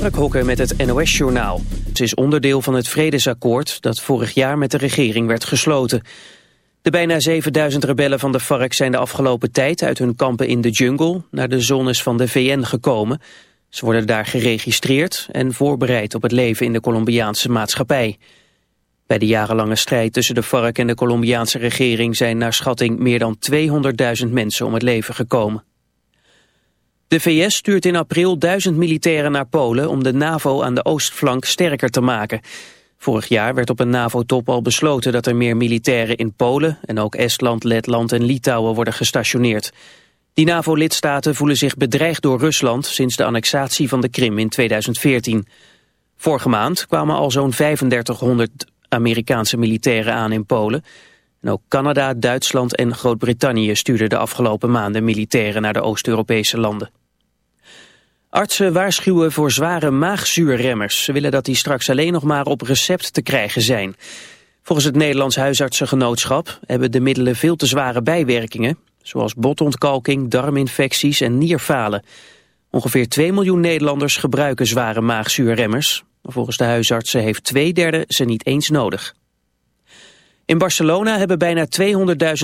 Mark Hokker met het NOS-journaal. Het is onderdeel van het vredesakkoord dat vorig jaar met de regering werd gesloten. De bijna 7000 rebellen van de FARC zijn de afgelopen tijd uit hun kampen in de jungle naar de zones van de VN gekomen. Ze worden daar geregistreerd en voorbereid op het leven in de Colombiaanse maatschappij. Bij de jarenlange strijd tussen de FARC en de Colombiaanse regering zijn naar schatting meer dan 200.000 mensen om het leven gekomen. De VS stuurt in april duizend militairen naar Polen om de NAVO aan de oostflank sterker te maken. Vorig jaar werd op een NAVO-top al besloten dat er meer militairen in Polen en ook Estland, Letland en Litouwen worden gestationeerd. Die NAVO-lidstaten voelen zich bedreigd door Rusland sinds de annexatie van de Krim in 2014. Vorige maand kwamen al zo'n 3500 Amerikaanse militairen aan in Polen. En ook Canada, Duitsland en Groot-Brittannië stuurden de afgelopen maanden militairen naar de Oost-Europese landen. Artsen waarschuwen voor zware maagzuurremmers. Ze willen dat die straks alleen nog maar op recept te krijgen zijn. Volgens het Nederlands Huisartsengenootschap hebben de middelen veel te zware bijwerkingen, zoals botontkalking, darminfecties en nierfalen. Ongeveer 2 miljoen Nederlanders gebruiken zware maagzuurremmers. Volgens de huisartsen heeft twee derde ze niet eens nodig. In Barcelona hebben bijna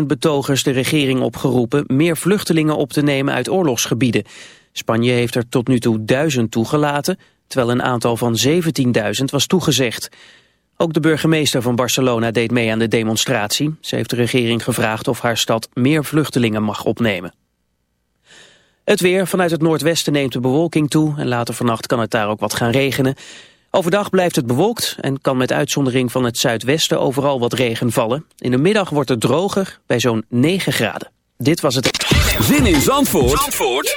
200.000 betogers de regering opgeroepen meer vluchtelingen op te nemen uit oorlogsgebieden. Spanje heeft er tot nu toe duizend toegelaten, terwijl een aantal van 17.000 was toegezegd. Ook de burgemeester van Barcelona deed mee aan de demonstratie. Ze heeft de regering gevraagd of haar stad meer vluchtelingen mag opnemen. Het weer. Vanuit het noordwesten neemt de bewolking toe en later vannacht kan het daar ook wat gaan regenen. Overdag blijft het bewolkt en kan met uitzondering van het zuidwesten overal wat regen vallen. In de middag wordt het droger bij zo'n 9 graden. Dit was het... Zin in Zandvoort, Zandvoort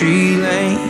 tree lane.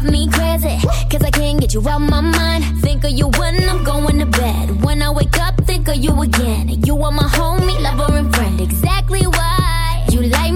Drive me crazy? Cause I can't get you out my mind. Think of you when I'm going to bed. When I wake up, think of you again. You are my homie, lover, and friend. Exactly why you like me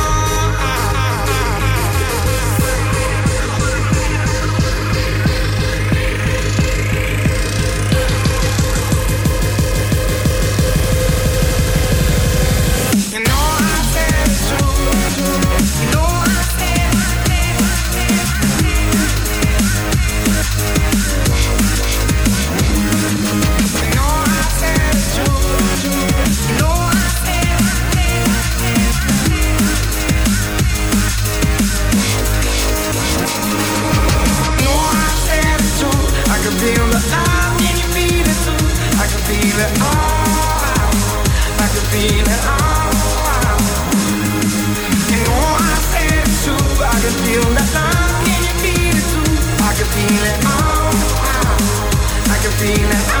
seen